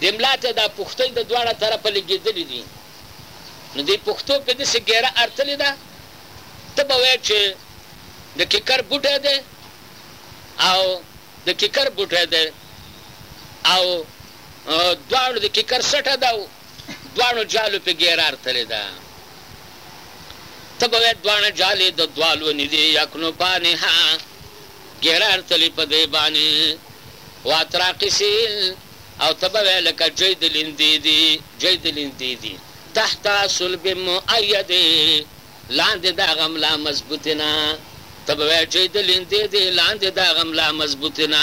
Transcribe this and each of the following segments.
دې ملا ته دا پښتۍ د دواړه طرفه لګېدلې دي، نو دې پښتو پرې داسې ګېره ارتلې ده، ته به وایې چې د کیکر بوټی دی او د کیکر بوټی دی او دواړو د کیکر سټه ده او دواړو جالو پې ګېرار تلې ده ته به وې دواړه جالې د دوال ونې دې يکنو پانې ها ګېرار تلې په دې بانې واترا قسيل او ته به وې لکه جيد لندې دې جيد لندې دې تحت صلب مؤيدې لاندې دا غم لا مضبوطې نه ته به وې جيد لندې دې لاندې دا غم لا مضبوطې نه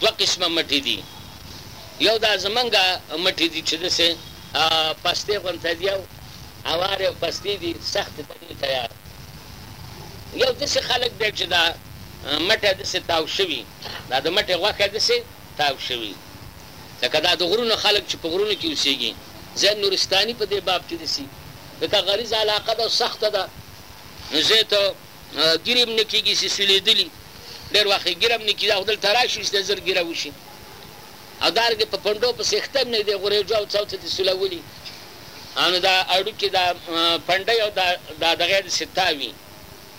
دوه قسمه مټې دي، یو دا زمونږ مټې دي چې داسې پستې غونته دي او اوارې او پستې دي، سختې ته نه یو تیار، یو داسې خلک دی چې دا مټی داسې تاو شوي، دا د مټې غوښی داسې تاو شوي، لکه دا د غرونو خلک چې په غرونو کې اوسیږي، زه نورستاني په دې باب کې داسې، ځکه غریزه علاقه ده او سخته ده، نو زه ته ږیرې هم نه کېږي چې سولېدلي ډېر وخت یې ږیره هم نه کېږي او دلته راشي چې د زر ږیره وشي او دارنګه په پنډو پسې ختم نه دی غورېږو او څو ته دې سولولي نو دا اړوکې دا پنډۍ او دا دا دغه دې چې تاوي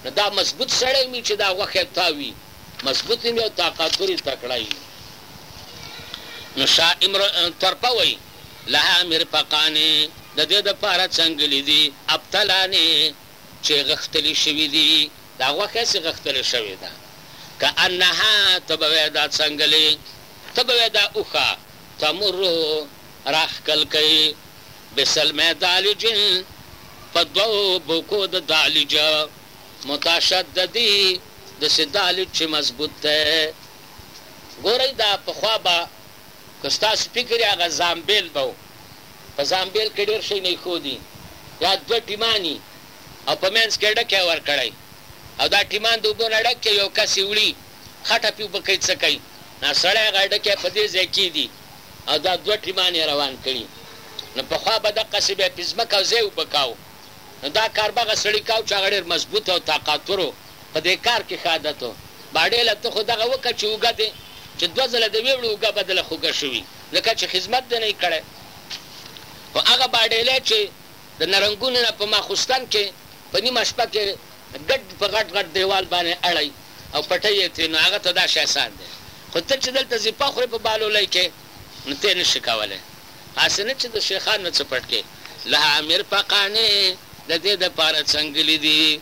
نو دا مضبوط سړی وي چې دا غوښه یې تاوي مضبوط وي او طاقتور یې تکړه وي نو شاه امر ترپه وایي لها مرفقانې د دې دپاره څنګلې دي ابتلانې چې غښتلي شوي دي، دا غوښه هسې غښتلې شوې ده، کأنها، ته به وایې دا څنګلې، ته به وایې دا اوښه، تمر، راښکل کوي، بسلم دالج، په دوو بوکو د دالج، متشدد، داسې دالج چې مضبوط دی. ګورئ دا پخوا به. که ستاسو فکر يې هغه زامبېل به و. په زامبېل کې ډېر شيان ايښودي، يا دوه ټيمان يي او په مينځ کې ډکی ورکړی او دا ټيمان د اوبو نه ډک يي او يو کس يې وړي، خټه پي اوبه کوي، څه کوي، نا سړی هغه ډکی په دې ځای کيږدي او دا دوه ټيمان يې روان کړي. نو پخوا به دقسې بيا پي ځمکه او ځای اوبه کاوه. نو دا کار به هغه سړي کاوه چې هغه ډېر مضبوط او طاقاتور و. په دې کار کې ښه عادت و. باډېله! ته خو دغه وکه چې اوږه دې چې دوه ځله د وېړو اوږه بدله خوږه شوي، ځکه چې خدمت دې نه وي کړی. خو هغه باډېلی چې د نرنګونو نه په ماخوستن کې په نیمه شپه کې ګډ په غټ غټ دېوال باندې اړی او پټی یې ترې، نو هغه ته دا شی اسان دی. خو ته چې دلته زیپه خورې په بالولۍ کې، نو ته یې نه شې کولی. هسې نه چې د شیخانو نه څه پټ کړې. له امیر په قانع د دې دپاره څنګلي دي.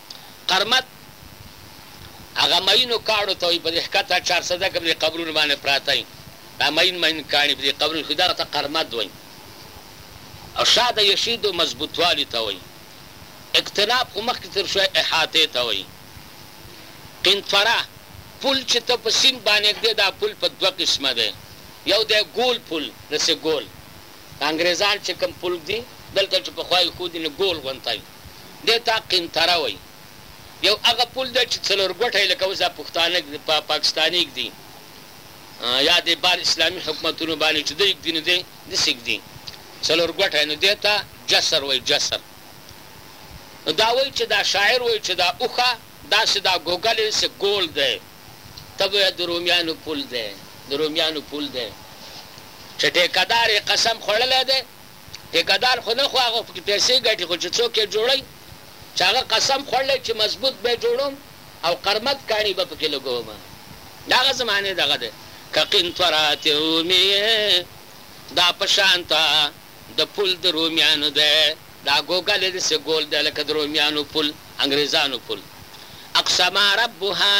قرمت هغه مئینو کاڼو ته وایي په دې ښکته چارسده کې په دې قبرونو باندې پراته وي دا مئین مئین کاڼي په دې قبرونو کې دغه ته قرمت وایي او شا د یشیدو مضبوطوالي ته وایي اکتناب خو مخکې تېر شوی احاطې ته وایي قنطره پل چې ته په سیند باندې ږدې دا پل په دوه قسمه دی یو دی ګول پل داسې ګول انګریزان چې کوم پل ږدي دلته چې پخوا ایښودي نو ګول غونتی دې ته قنطره وایي. یو هغه پل دی چې څلور ګوټه یې لکه اوس دا پښتانه په پاکستاني ږدي یا دې بار اسلامي حکومتونو باندې چې دوی ږدي نو دې داسې ږدي څلور ګوټی نو دې ته جسر وایي جسر. نو دا وایي چې دا شاعر وایي چې دا اوښه داسې دا ګوګل یې داسې ګول دی ته به وایې د رومیانو پل دی د رومیانو پل دی چې ټیکه دار یې قسم خوړلی دی ټیکه دار خو نه خو هغه پکې پیسې ګټي خو چې څوک یې جوړوي چې هغه قسم خوړلی چې مضبوط به یې جوړوم او قرمد کاڼي به پکې لګوم د هغه زمانې دغه دی که قنطرات رومي یې دا په شان ته د پل د رومیانو دی دا ګوګل یې داسې ګول دی لکه د رومیانو پل انګریزانو پل اقسم ربها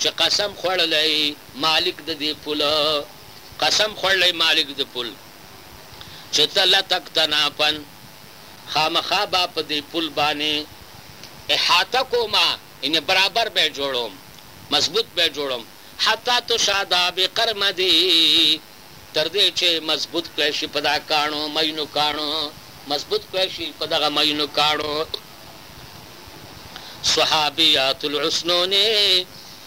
چې قسم خوړلی مالک د دې پل قسم خوړلی مالک د پل. چې ته لتکتنا پن، خامخا به په دې پل باندې احاطه کوم، یعنې برابر به یې جوړوم، مضبوط به یې جوړوم، حتی تشادا بقرمدی، تر دې چې مضبوط کړی شي په دا کاڼو، مینو کاڼو، مضبوط کړی شي په دغه مینو کاڼو. صحابیات العسنونې.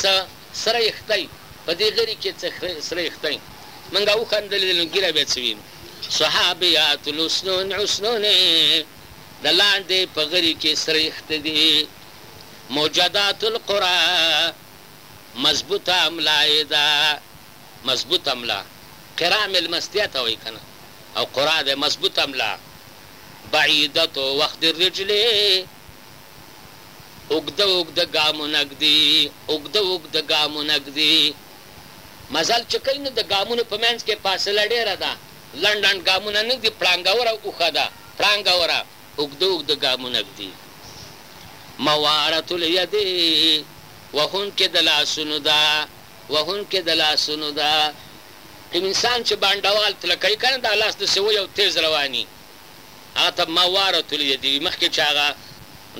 څه سره اختۍ په دې غري کې څه سره اختۍ منګه وخندلې نو ږیره بیا څه وینو صحابیات الحسنون حسنونې د لاندې په غري کې سره اخته دي موجدات القرا مضبوطه املا یې ده مضبوط املا قرا مېلمستیا ته وایي کنه او قرا ده مضبوط املا بعیدت وخت الرجلې اوږده اوږده ګامونه ږدي اوږده اوږده ګامونه ږدي مزل چې کوي نو د ګامونو په منځ کې فاصله ډېره ده لنډ لنډ ګامونه نه ږدي پړانګوره اوښه ده پړانګوره اوږده اوږده ګامونه ږدي موارت الید وهونکې د لاسونو ده وهونکې د لاسونو ده کوم انسان چې بانډوال تله کوي که نه دا لاس داسې وي او تېز رواني هغه ته ما واره تلي ده دي وي مخکې چې هغه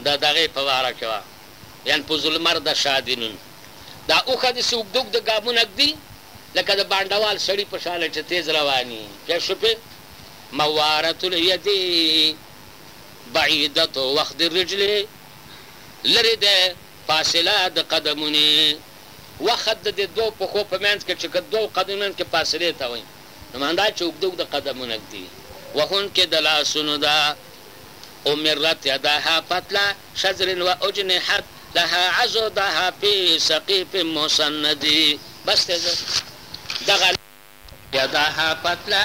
د دغې په واره کې وه يعنې په زلمر د شادي نوم دا اوښه داسې اوږد اوږد ګامونه ږدي لکه د بانډوال سړي په شان چې تېز روان وي پوه شوې مواره اليدي بعيده وخت الرجل لرې دی فاصله د قدمونې وخت د دې دوو پښو په منځ کې چې که دوو قدمونو منځ کې فاصلې ته وایي. نو همدا چې اوږده اوږده قدمونه ږدي، وهونکې د لاسونو ده، امرت یداها پتلا شجر و اجنحت لها عضدها فی سقیف مسند بس دی زر دغه یداها پتلا.